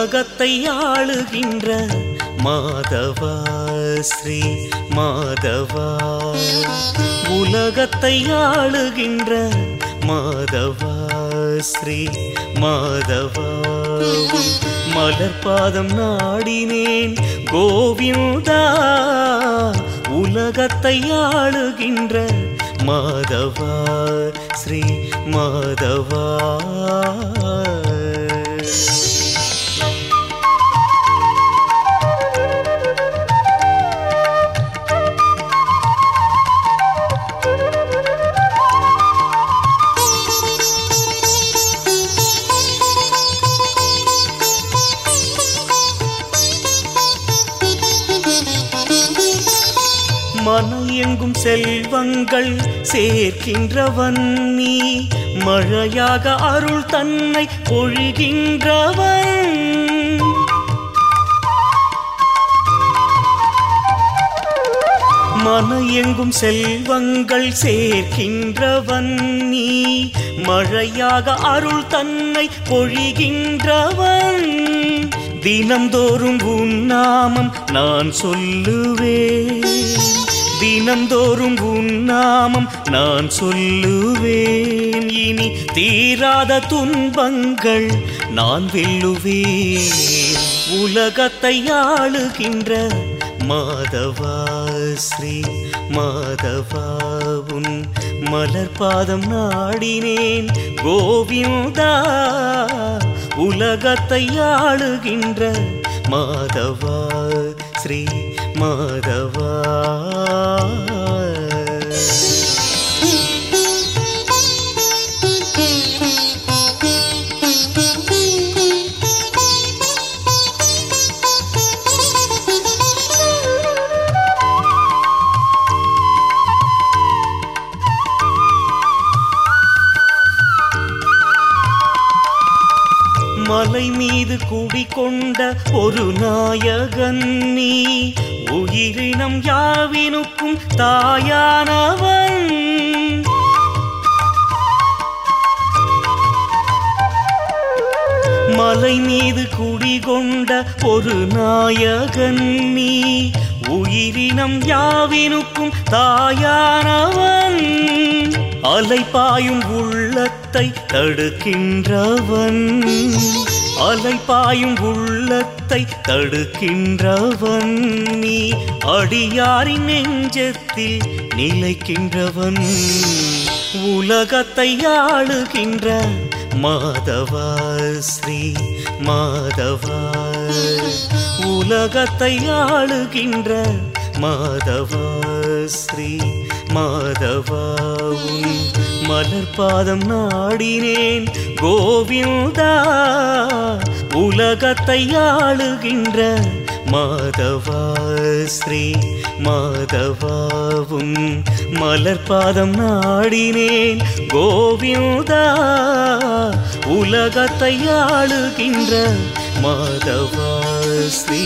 உலகத்தை ஆளுகின்ற மாதவா ஸ்ரீ மாதவா. உலகத்தை ஆளுகின்ற மாதவா. ஸ்ரீ மாதவா மலர்பாதம் நாடினேன் கோவிந்தா. உலகத்தை ஆளுகின்ற மாதவா ஸ்ரீ மாதவா. மணல் எங்கும் செல்வங்கள் சேர்க்கின்றவன் நீ. மழையாக அருள் தன்னை பொழிகின்றவன். மன எங்கும் செல்வங்கள் சேர்க்கின்றவன் நீ. மழையாக அருள் தன்னை பொழிகின்றவன். தினம்தோறும் உன் நாமம் நான் சொல்லுவேன். தினந்தோறும் உன்னாமம் நான் சொல்லுவேன். இனி தீராத துன்பங்கள் நான் வெல்லுவேன். உலகத்தை ஆளுகின்ற மாதவா ஸ்ரீ மாதவா உன் மலர் பாதம் நாடினேன். கோவிந்தா உலகத்தை ஆளுகின்ற மாதவா ஸ்ரீ மாதவா. மலை மீது குடிக்கொண்ட ஒரு நாயகன் நீ. உயிரினம் யாவினுக்கும் தாயானவன். மலை மீது குடிகொண்ட ஒரு நாயகன் நீ. உயிரினம் யாவினுக்கும் தாயானவன். அலைப்பாயும் உள்ளத்தை தடுக்கின்றவன். அலை பாயும் உள்ளத்தை தடுக்கின்றவன் நீ. அடியாரின் நெஞ்சத்தில் நிலைக்கின்றவன் உலகத்தை ஆளுகின்ற மாதவா ஸ்ரீ மாதவா. உலகத்தை ஆளுகின்ற மாதவா ஸ்ரீ மாதவா. உன் மலர் பாதம் நாடினேன். கோவிந்தா உலகத்தை ஆளுகின்ற மாதவா ஸ்ரீ மாதவாவும் மலர் பாதம் நாடினேன். கோவிந்தா உலகத்தை ஆளுகின்ற மாதவா ஸ்ரீ